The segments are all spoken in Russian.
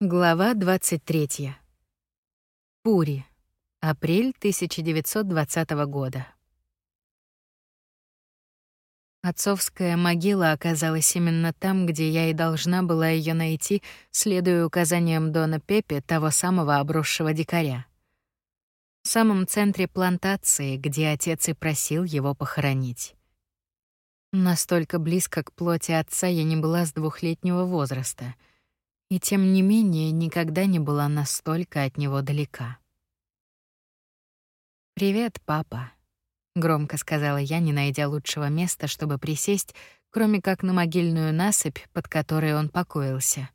Глава 23. Пури. Апрель 1920 года. Отцовская могила оказалась именно там, где я и должна была ее найти, следуя указаниям Дона Пепе, того самого обросшего дикаря. В самом центре плантации, где отец и просил его похоронить. Настолько близко к плоти отца я не была с двухлетнего возраста — и тем не менее никогда не была настолько от него далека. «Привет, папа», — громко сказала я, не найдя лучшего места, чтобы присесть, кроме как на могильную насыпь, под которой он покоился.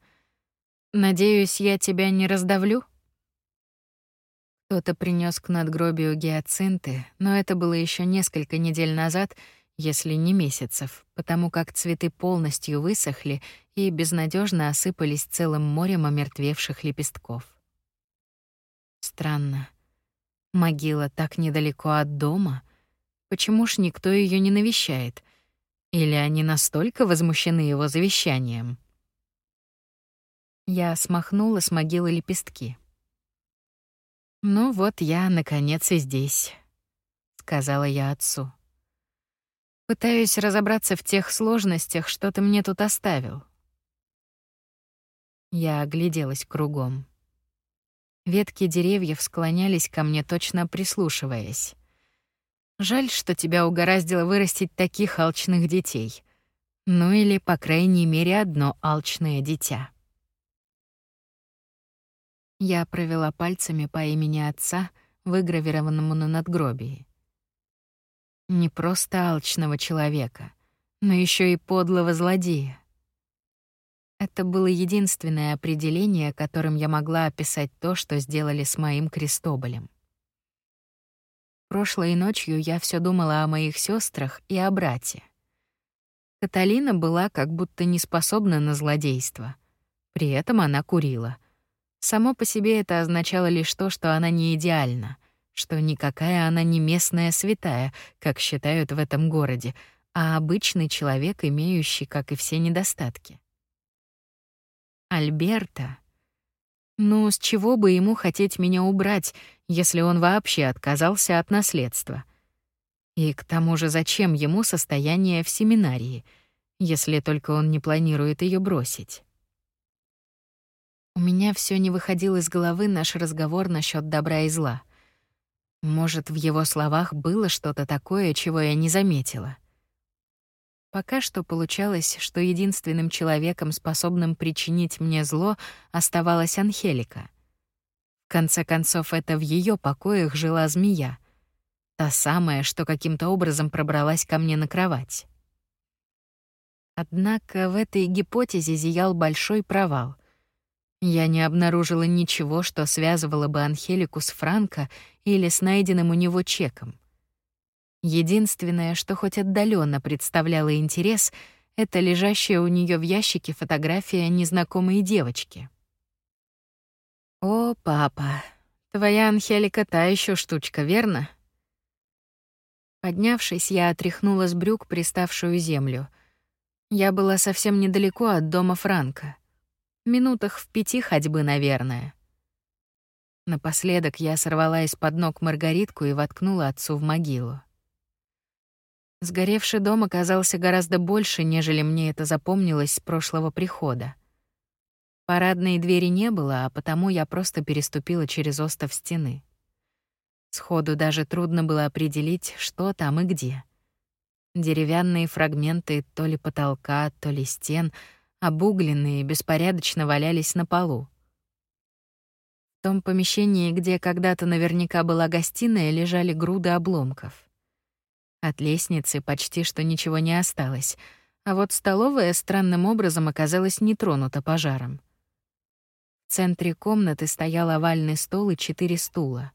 «Надеюсь, я тебя не раздавлю?» Кто-то принес к надгробию гиацинты, но это было еще несколько недель назад — если не месяцев, потому как цветы полностью высохли и безнадежно осыпались целым морем омертвевших лепестков. Странно. Могила так недалеко от дома. Почему ж никто ее не навещает? Или они настолько возмущены его завещанием? Я смахнула с могилы лепестки. «Ну вот я, наконец, и здесь», — сказала я отцу. Пытаюсь разобраться в тех сложностях, что ты мне тут оставил. Я огляделась кругом. Ветки деревьев склонялись ко мне, точно прислушиваясь. Жаль, что тебя угораздило вырастить таких алчных детей. Ну или, по крайней мере, одно алчное дитя. Я провела пальцами по имени отца, выгравированному на надгробии. Не просто алчного человека, но еще и подлого злодея. Это было единственное определение, которым я могла описать то, что сделали с моим Крестоболем. Прошлой ночью я все думала о моих сестрах и о брате. Каталина была как будто не способна на злодейство. При этом она курила. Само по себе это означало лишь то, что она не идеальна что никакая она не местная святая, как считают в этом городе, а обычный человек, имеющий, как и все, недостатки. Альберта. Ну, с чего бы ему хотеть меня убрать, если он вообще отказался от наследства? И к тому же зачем ему состояние в семинарии, если только он не планирует ее бросить? У меня все не выходил из головы наш разговор насчет добра и зла — может, в его словах было что-то такое, чего я не заметила. Пока что получалось, что единственным человеком, способным причинить мне зло, оставалась Анхелика. В конце концов, это в ее покоях жила змея. Та самая, что каким-то образом пробралась ко мне на кровать. Однако в этой гипотезе зиял большой провал. Я не обнаружила ничего, что связывало бы Анхелику с Франко или с найденным у него чеком. Единственное, что хоть отдаленно представляло интерес, это лежащая у нее в ящике фотография незнакомой девочки. «О, папа, твоя Анхелика та еще штучка, верно?» Поднявшись, я отряхнула с брюк приставшую землю. Я была совсем недалеко от дома Франка. Минутах в пяти ходьбы, наверное. Напоследок я сорвала из-под ног маргаритку и воткнула отцу в могилу. Сгоревший дом оказался гораздо больше, нежели мне это запомнилось с прошлого прихода. Парадной двери не было, а потому я просто переступила через остов стены. Сходу даже трудно было определить, что там и где. Деревянные фрагменты то ли потолка, то ли стен — обугленные, беспорядочно валялись на полу. В том помещении, где когда-то наверняка была гостиная, лежали груды обломков. От лестницы почти что ничего не осталось, а вот столовая странным образом оказалась не тронута пожаром. В центре комнаты стоял овальный стол и четыре стула.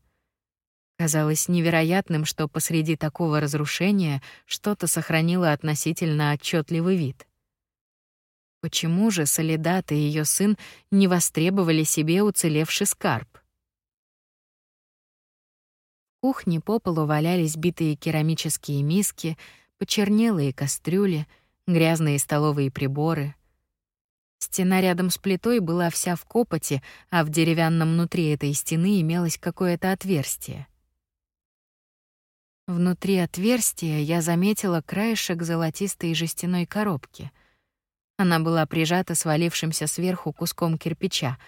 Казалось невероятным, что посреди такого разрушения что-то сохранило относительно отчетливый вид. Почему же Солидат и ее сын не востребовали себе уцелевший скарб? В кухне по полу валялись битые керамические миски, почернелые кастрюли, грязные столовые приборы. Стена рядом с плитой была вся в копоти, а в деревянном внутри этой стены имелось какое-то отверстие. Внутри отверстия я заметила краешек золотистой жестяной коробки. Она была прижата свалившимся сверху куском кирпича,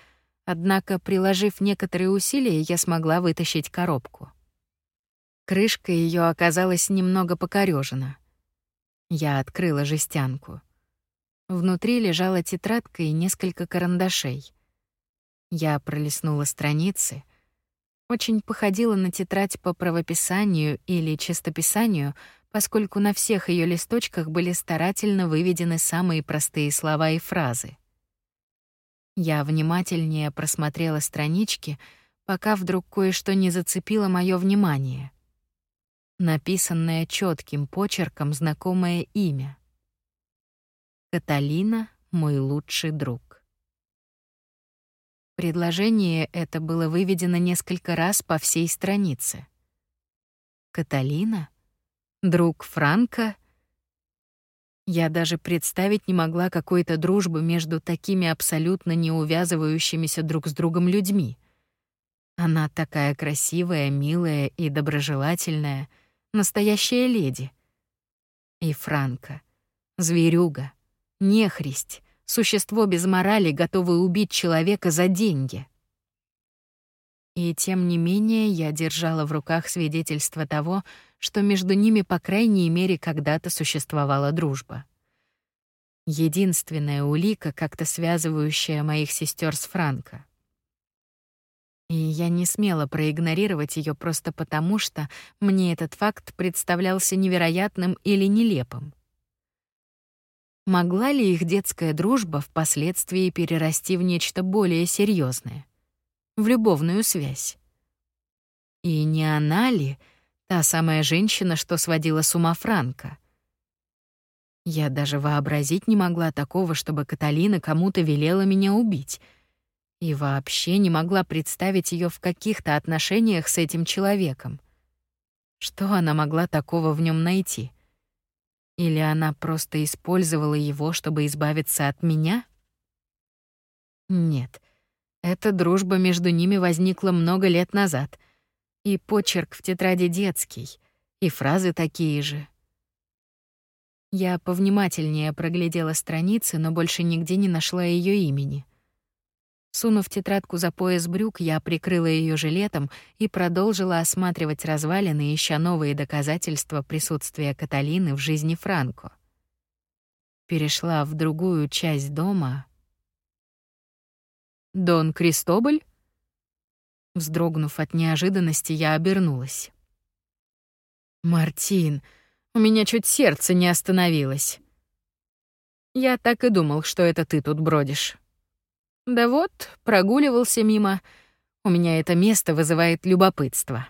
однако, приложив некоторые усилия, я смогла вытащить коробку. Крышка ее оказалась немного покорёжена. Я открыла жестянку. Внутри лежала тетрадка и несколько карандашей. Я пролистнула страницы, очень походила на тетрадь по правописанию или чистописанию, поскольку на всех ее листочках были старательно выведены самые простые слова и фразы. Я внимательнее просмотрела странички, пока вдруг кое-что не зацепило мое внимание. Написанное четким почерком знакомое имя. Каталина — мой лучший друг. Предложение это было выведено несколько раз по всей странице. Каталина? Друг Франка? Я даже представить не могла какой-то дружбы между такими абсолютно не увязывающимися друг с другом людьми. Она такая красивая, милая и доброжелательная, настоящая леди. И Франка, зверюга, нехристь, существо без морали, готовое убить человека за деньги. И тем не менее я держала в руках свидетельство того, что между ними, по крайней мере, когда-то существовала дружба. Единственная улика, как-то связывающая моих сестер с Франко. И я не смела проигнорировать ее просто потому, что мне этот факт представлялся невероятным или нелепым. Могла ли их детская дружба впоследствии перерасти в нечто более серьезное, в любовную связь? И не она ли та самая женщина, что сводила с ума Франка? Я даже вообразить не могла такого, чтобы Каталина кому-то велела меня убить, и вообще не могла представить ее в каких-то отношениях с этим человеком. Что она могла такого в нем найти? Или она просто использовала его, чтобы избавиться от меня? Нет, эта дружба между ними возникла много лет назад. И почерк в тетради детский, и фразы такие же. Я повнимательнее проглядела страницы, но больше нигде не нашла ее имени. Сунув тетрадку за пояс брюк, я прикрыла ее жилетом и продолжила осматривать развалины, ища новые доказательства присутствия Каталины в жизни Франко. Перешла в другую часть дома. «Дон Кристоболь?» Вздрогнув от неожиданности, я обернулась. «Мартин, у меня чуть сердце не остановилось. Я так и думал, что это ты тут бродишь». Да вот, прогуливался мимо. У меня это место вызывает любопытство.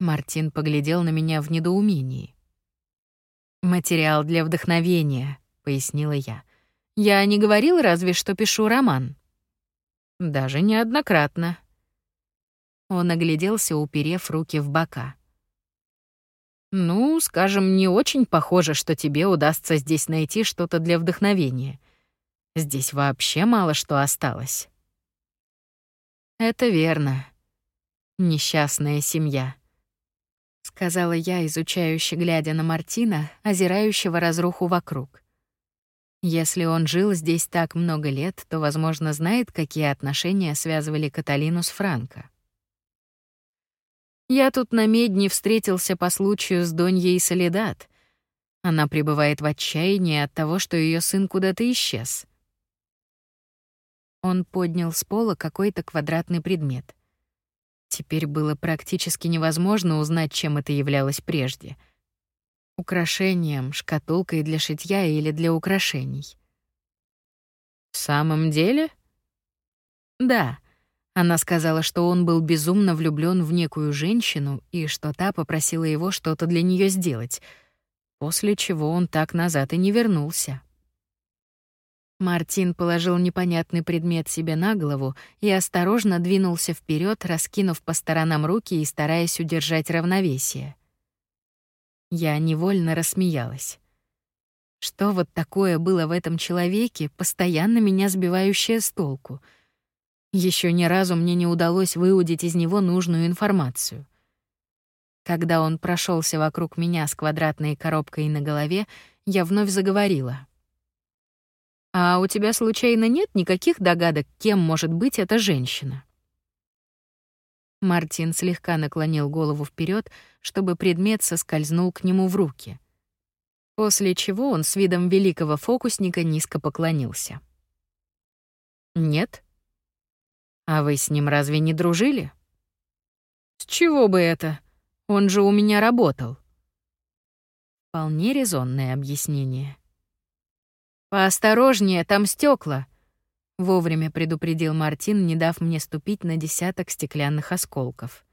Мартин поглядел на меня в недоумении. «Материал для вдохновения», — пояснила я. «Я не говорил разве, что пишу роман?» «Даже неоднократно». Он огляделся, уперев руки в бока. «Ну, скажем, не очень похоже, что тебе удастся здесь найти что-то для вдохновения. Здесь вообще мало что осталось. Это верно. Несчастная семья. Сказала я, изучающе глядя на Мартина, озирающего разруху вокруг. Если он жил здесь так много лет, то, возможно, знает, какие отношения связывали Каталину с Франко. Я тут на медне встретился по случаю с Доньей Солидат. Она пребывает в отчаянии от того, что ее сын куда-то исчез. Он поднял с пола какой-то квадратный предмет. Теперь было практически невозможно узнать, чем это являлось прежде. Украшением, шкатулкой для шитья или для украшений. «В самом деле?» «Да». Она сказала, что он был безумно влюблён в некую женщину и что та попросила его что-то для неё сделать, после чего он так назад и не вернулся. Мартин положил непонятный предмет себе на голову и осторожно двинулся вперед, раскинув по сторонам руки и стараясь удержать равновесие. Я невольно рассмеялась. Что вот такое было в этом человеке, постоянно меня сбивающее с толку? Еще ни разу мне не удалось выудить из него нужную информацию. Когда он прошелся вокруг меня с квадратной коробкой на голове, я вновь заговорила. «А у тебя случайно нет никаких догадок, кем может быть эта женщина?» Мартин слегка наклонил голову вперед, чтобы предмет соскользнул к нему в руки. После чего он с видом великого фокусника низко поклонился. «Нет? А вы с ним разве не дружили?» «С чего бы это? Он же у меня работал». Вполне резонное объяснение. «Поосторожнее, там стекла, Вовремя предупредил Мартин, не дав мне ступить на десяток стеклянных осколков.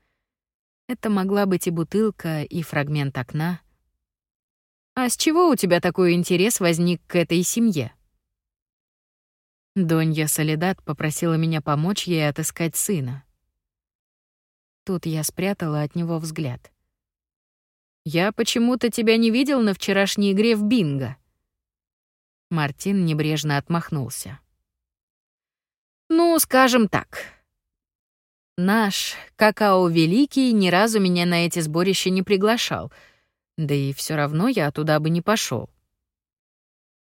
Это могла быть и бутылка, и фрагмент окна. «А с чего у тебя такой интерес возник к этой семье?» Донья Солидат попросила меня помочь ей отыскать сына. Тут я спрятала от него взгляд. «Я почему-то тебя не видел на вчерашней игре в бинго». Мартин небрежно отмахнулся. Ну, скажем так. Наш какао великий ни разу меня на эти сборища не приглашал, да и все равно я туда бы не пошел.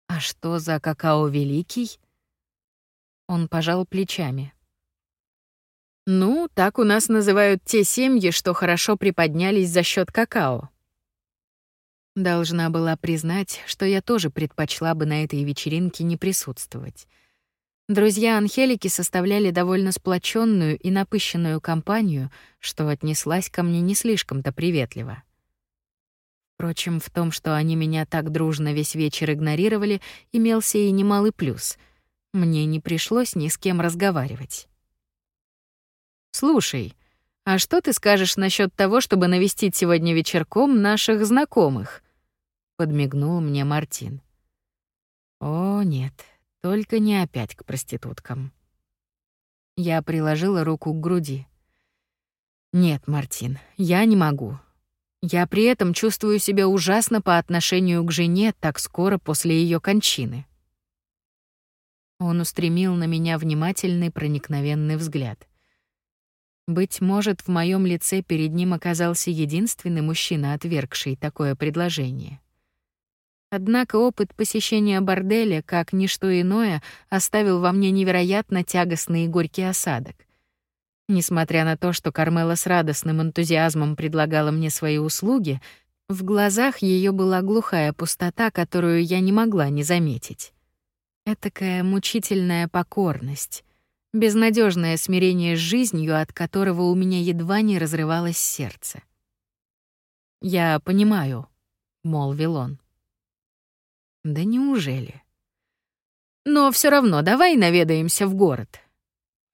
А что за какао великий? Он пожал плечами. Ну, так у нас называют те семьи, что хорошо приподнялись за счет какао. Должна была признать, что я тоже предпочла бы на этой вечеринке не присутствовать. Друзья Анхелики составляли довольно сплоченную и напыщенную компанию, что отнеслась ко мне не слишком-то приветливо. Впрочем, в том, что они меня так дружно весь вечер игнорировали, имелся и немалый плюс. Мне не пришлось ни с кем разговаривать. «Слушай, а что ты скажешь насчет того, чтобы навестить сегодня вечерком наших знакомых?» — подмигнул мне Мартин. «О, нет, только не опять к проституткам. Я приложила руку к груди. Нет, Мартин, я не могу. Я при этом чувствую себя ужасно по отношению к жене так скоро после ее кончины. Он устремил на меня внимательный проникновенный взгляд. Быть может, в моем лице перед ним оказался единственный мужчина, отвергший такое предложение. Однако опыт посещения борделя, как ничто иное, оставил во мне невероятно тягостный и горький осадок. Несмотря на то, что Кармела с радостным энтузиазмом предлагала мне свои услуги, в глазах ее была глухая пустота, которую я не могла не заметить. Этакая мучительная покорность, безнадежное смирение с жизнью, от которого у меня едва не разрывалось сердце. «Я понимаю», — молвил он. Да неужели? Но все равно давай наведаемся в город.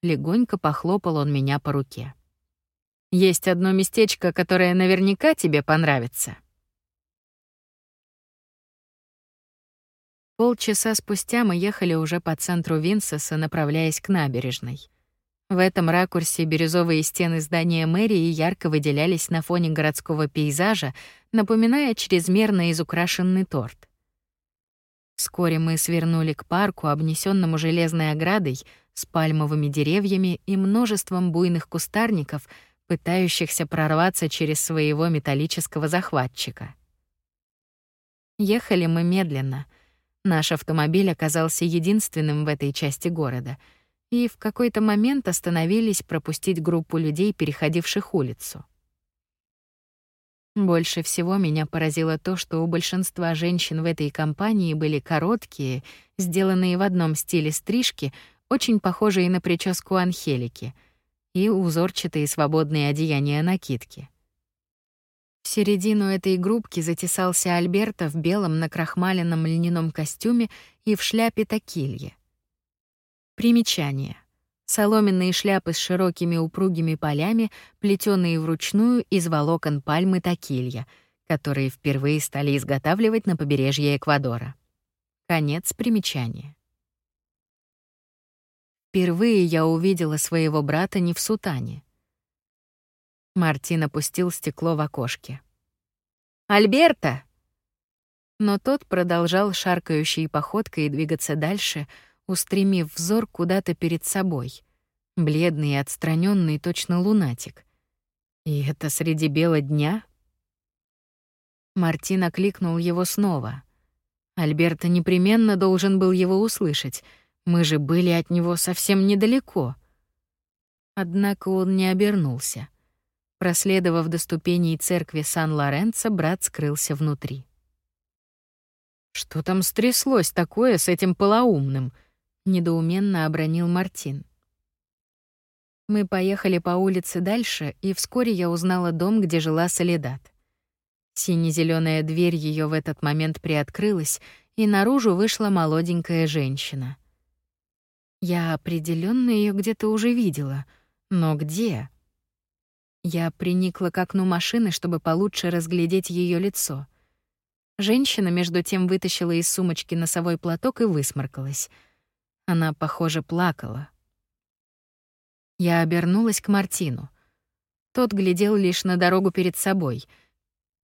Легонько похлопал он меня по руке. Есть одно местечко, которое наверняка тебе понравится. Полчаса спустя мы ехали уже по центру Винсеса, направляясь к набережной. В этом ракурсе бирюзовые стены здания мэрии ярко выделялись на фоне городского пейзажа, напоминая чрезмерно изукрашенный торт. Вскоре мы свернули к парку, обнесенному железной оградой, с пальмовыми деревьями и множеством буйных кустарников, пытающихся прорваться через своего металлического захватчика. Ехали мы медленно. Наш автомобиль оказался единственным в этой части города, и в какой-то момент остановились пропустить группу людей, переходивших улицу. Больше всего меня поразило то, что у большинства женщин в этой компании были короткие, сделанные в одном стиле стрижки, очень похожие на прическу Анхелики, и узорчатые свободные одеяния накидки. В середину этой группки затесался Альберто в белом накрахмаленном льняном костюме и в шляпе такилье. Примечание. Соломенные шляпы с широкими упругими полями, плетёные вручную из волокон пальмы такилья, которые впервые стали изготавливать на побережье Эквадора. Конец примечания. Впервые я увидела своего брата не в сутане. Мартин опустил стекло в окошке. «Альберта!» Но тот продолжал шаркающей походкой двигаться дальше, устремив взор куда-то перед собой. Бледный и отстраненный, точно лунатик. И это среди бела дня? Мартин окликнул его снова. Альберто непременно должен был его услышать. Мы же были от него совсем недалеко. Однако он не обернулся. Проследовав до ступеней церкви Сан-Лоренцо, брат скрылся внутри. «Что там стряслось такое с этим полоумным?» — недоуменно обронил Мартин. Мы поехали по улице дальше, и вскоре я узнала дом, где жила Солидат. сине зеленая дверь ее в этот момент приоткрылась, и наружу вышла молоденькая женщина. Я определенно ее где-то уже видела, но где? Я приникла к окну машины, чтобы получше разглядеть ее лицо. Женщина между тем вытащила из сумочки носовой платок и высморкалась. Она, похоже, плакала. Я обернулась к Мартину. Тот глядел лишь на дорогу перед собой.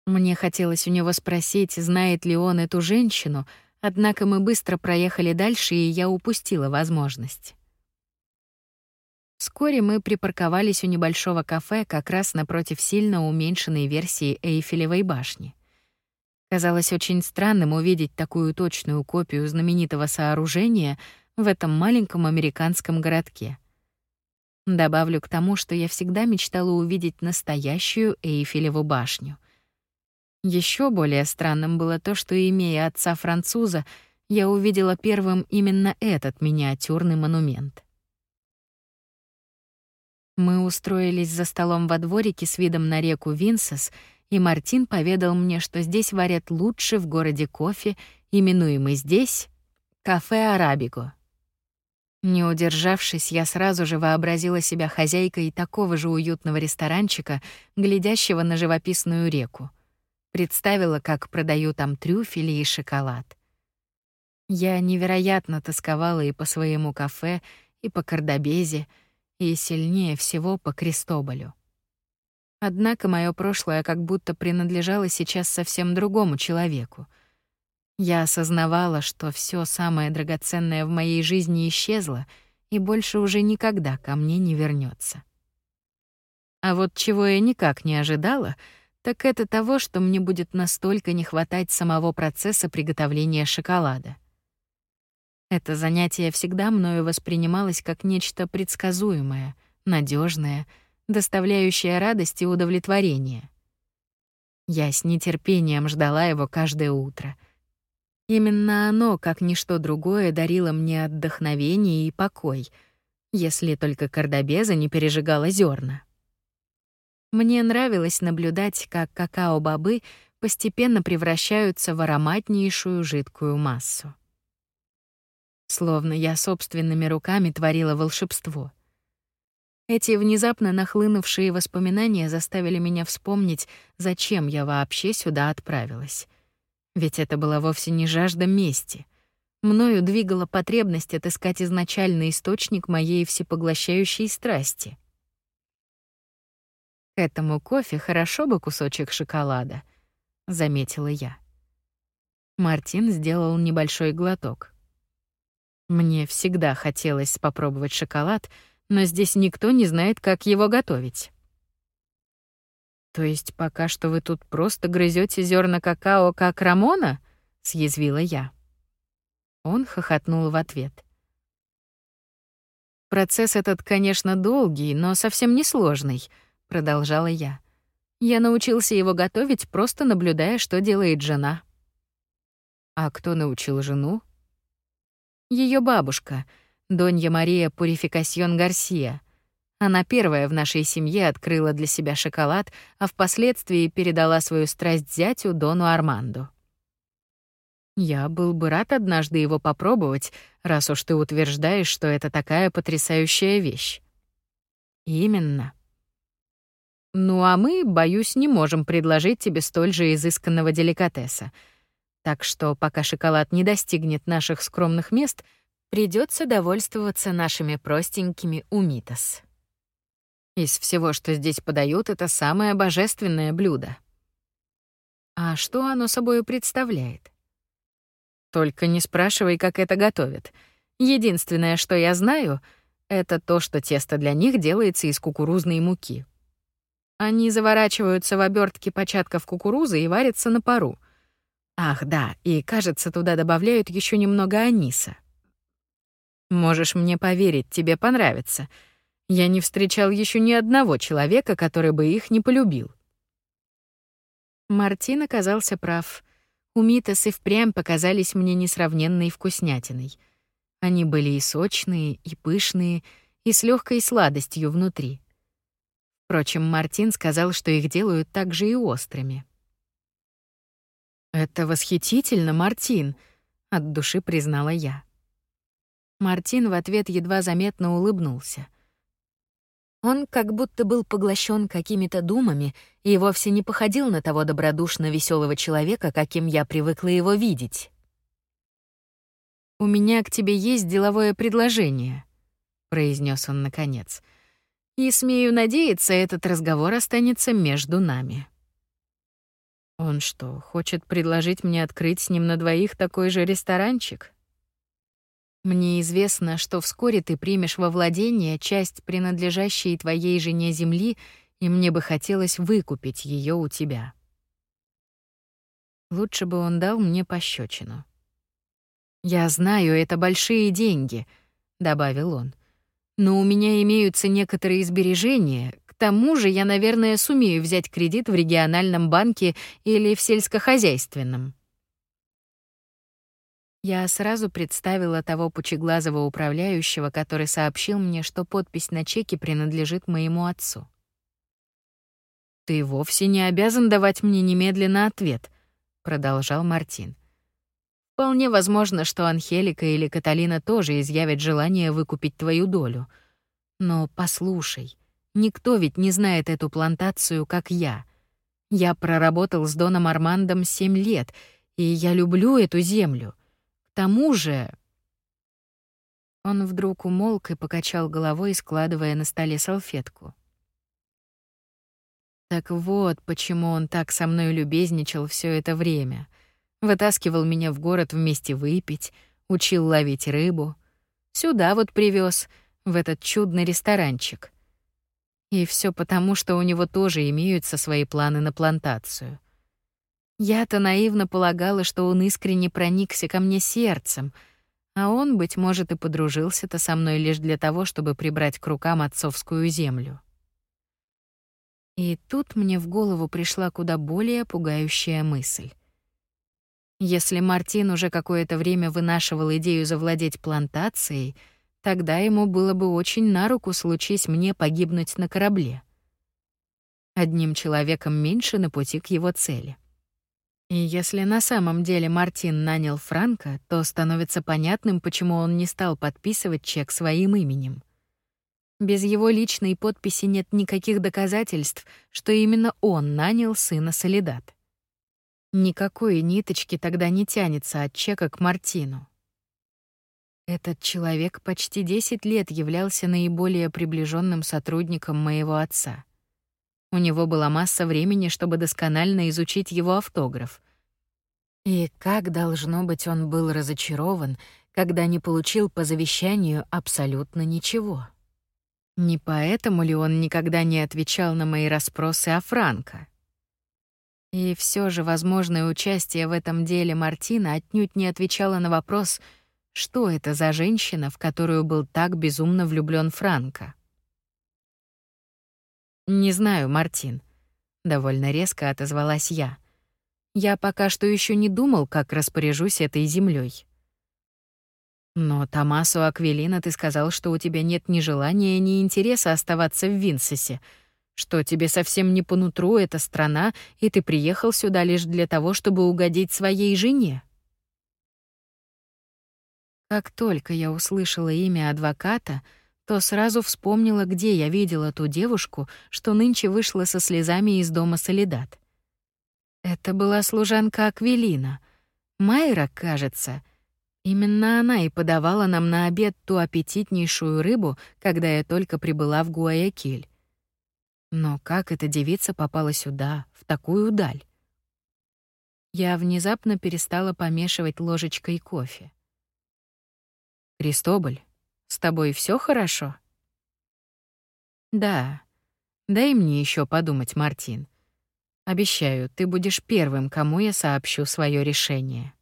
Мне хотелось у него спросить, знает ли он эту женщину, однако мы быстро проехали дальше, и я упустила возможность. Вскоре мы припарковались у небольшого кафе как раз напротив сильно уменьшенной версии Эйфелевой башни. Казалось очень странным увидеть такую точную копию знаменитого сооружения в этом маленьком американском городке. Добавлю к тому, что я всегда мечтала увидеть настоящую Эйфелеву башню. Еще более странным было то, что, имея отца француза, я увидела первым именно этот миниатюрный монумент. Мы устроились за столом во дворике с видом на реку Винсес, и Мартин поведал мне, что здесь варят лучше в городе кофе, именуемый здесь «Кафе Арабиго». Не удержавшись, я сразу же вообразила себя хозяйкой такого же уютного ресторанчика, глядящего на живописную реку. Представила, как продаю там трюфели и шоколад. Я невероятно тосковала и по своему кафе, и по Кордобезе, и сильнее всего по Крестоболю. Однако мое прошлое как будто принадлежало сейчас совсем другому человеку. Я осознавала, что все самое драгоценное в моей жизни исчезло и больше уже никогда ко мне не вернется. А вот чего я никак не ожидала, так это того, что мне будет настолько не хватать самого процесса приготовления шоколада. Это занятие всегда мною воспринималось как нечто предсказуемое, надежное, доставляющее радость и удовлетворение. Я с нетерпением ждала его каждое утро. Именно оно, как ничто другое, дарило мне отдохновение и покой, если только Кордобеза не пережигала зерна. Мне нравилось наблюдать, как какао-бобы постепенно превращаются в ароматнейшую жидкую массу словно я собственными руками творила волшебство. Эти внезапно нахлынувшие воспоминания заставили меня вспомнить, зачем я вообще сюда отправилась. Ведь это была вовсе не жажда мести. Мною двигала потребность отыскать изначальный источник моей всепоглощающей страсти. К этому кофе хорошо бы кусочек шоколада, заметила я. Мартин сделал небольшой глоток. Мне всегда хотелось попробовать шоколад, но здесь никто не знает, как его готовить. То есть пока что вы тут просто грызете зерна какао, как Рамона? съязвила я. Он хохотнул в ответ. Процесс этот, конечно, долгий, но совсем не сложный, продолжала я. Я научился его готовить, просто наблюдая, что делает жена. А кто научил жену? Ее бабушка, Донья Мария Пурификасьон Гарсия. Она первая в нашей семье открыла для себя шоколад, а впоследствии передала свою страсть зятю Дону Арманду. Я был бы рад однажды его попробовать, раз уж ты утверждаешь, что это такая потрясающая вещь. Именно. Ну а мы, боюсь, не можем предложить тебе столь же изысканного деликатеса — так что пока шоколад не достигнет наших скромных мест, придется довольствоваться нашими простенькими умитас. Из всего, что здесь подают, это самое божественное блюдо. А что оно собой представляет? Только не спрашивай, как это готовят. Единственное, что я знаю, это то, что тесто для них делается из кукурузной муки. Они заворачиваются в обертки початков кукурузы и варятся на пару. Ах, да, и, кажется, туда добавляют еще немного аниса. Можешь мне поверить, тебе понравится. Я не встречал еще ни одного человека, который бы их не полюбил. Мартин оказался прав. Умитас и впрямь показались мне несравненной вкуснятиной. Они были и сочные, и пышные, и с легкой сладостью внутри. Впрочем, Мартин сказал, что их делают также и острыми. «Это восхитительно, Мартин», — от души признала я. Мартин в ответ едва заметно улыбнулся. Он как будто был поглощен какими-то думами и вовсе не походил на того добродушно веселого человека, каким я привыкла его видеть. «У меня к тебе есть деловое предложение», — произнес он наконец. «И, смею надеяться, этот разговор останется между нами». Он что, хочет предложить мне открыть с ним на двоих такой же ресторанчик? Мне известно, что вскоре ты примешь во владение часть принадлежащей твоей жене земли, и мне бы хотелось выкупить ее у тебя. Лучше бы он дал мне пощечину. Я знаю, это большие деньги, добавил он. Но у меня имеются некоторые сбережения. К тому же я, наверное, сумею взять кредит в региональном банке или в сельскохозяйственном. Я сразу представила того пучеглазого управляющего, который сообщил мне, что подпись на чеке принадлежит моему отцу. «Ты вовсе не обязан давать мне немедленно ответ», — продолжал Мартин. «Вполне возможно, что Анхелика или Каталина тоже изъявят желание выкупить твою долю. Но послушай, никто ведь не знает эту плантацию, как я. Я проработал с Доном Армандом семь лет, и я люблю эту землю» тому же...» Он вдруг умолк и покачал головой, складывая на столе салфетку. Так вот, почему он так со мной любезничал все это время. Вытаскивал меня в город вместе выпить, учил ловить рыбу. Сюда вот привез, в этот чудный ресторанчик. И все потому, что у него тоже имеются свои планы на плантацию. Я-то наивно полагала, что он искренне проникся ко мне сердцем, а он, быть может, и подружился-то со мной лишь для того, чтобы прибрать к рукам отцовскую землю. И тут мне в голову пришла куда более пугающая мысль. Если Мартин уже какое-то время вынашивал идею завладеть плантацией, тогда ему было бы очень на руку случись мне погибнуть на корабле. Одним человеком меньше на пути к его цели. И если на самом деле Мартин нанял Франка, то становится понятным, почему он не стал подписывать чек своим именем. Без его личной подписи нет никаких доказательств, что именно он нанял сына Солидат. Никакой ниточки тогда не тянется от чека к Мартину. Этот человек почти 10 лет являлся наиболее приближенным сотрудником моего отца. У него была масса времени, чтобы досконально изучить его автограф. И как, должно быть, он был разочарован, когда не получил по завещанию абсолютно ничего. Не поэтому ли он никогда не отвечал на мои расспросы о Франко? И все же возможное участие в этом деле Мартина отнюдь не отвечало на вопрос, что это за женщина, в которую был так безумно влюблен Франко. «Не знаю, Мартин», — довольно резко отозвалась я. «Я пока что еще не думал, как распоряжусь этой землей. «Но Томасу Аквилина ты сказал, что у тебя нет ни желания, ни интереса оставаться в Винсесе, что тебе совсем не по нутру эта страна, и ты приехал сюда лишь для того, чтобы угодить своей жене». Как только я услышала имя адвоката, то сразу вспомнила, где я видела ту девушку, что нынче вышла со слезами из дома Солидат. Это была служанка Аквилина. Майра, кажется. Именно она и подавала нам на обед ту аппетитнейшую рыбу, когда я только прибыла в Гуаякиль. Но как эта девица попала сюда, в такую даль? Я внезапно перестала помешивать ложечкой кофе. «Кристоболь, с тобой все хорошо?» «Да. Дай мне еще подумать, Мартин. Обещаю, ты будешь первым, кому я сообщу свое решение».